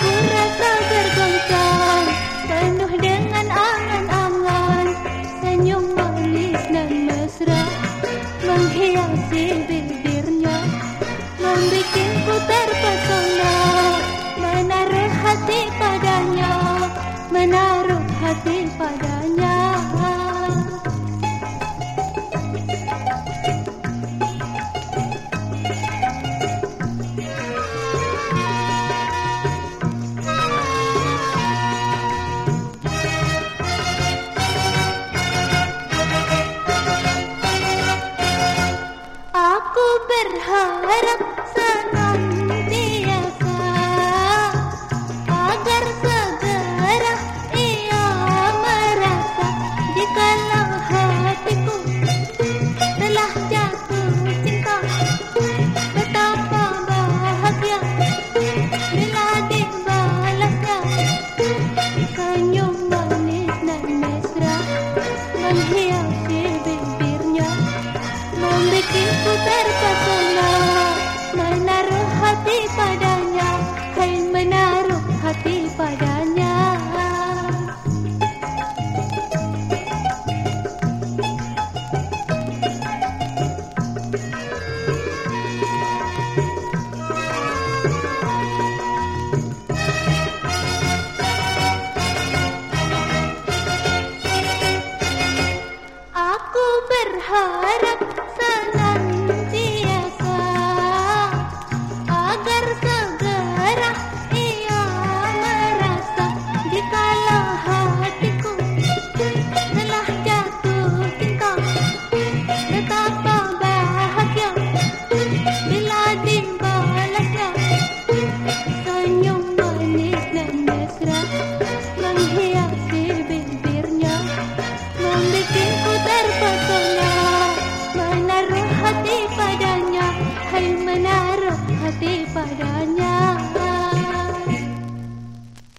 Ku rasa tergoncang Penuh dengan angan-angan. Senyum manis dan mesra Menghiasi bibirnya. Membikinku terpesona Menaruh hati padanya Menaruh hati berharap senantiasa agar segera ia merasa jikalau hatiku telah jatuh cinta betapa bahagia bila dibalasnya senyum manis dan mesra menghiasi bibirnya membikinku terpesona हारक berhati padanya.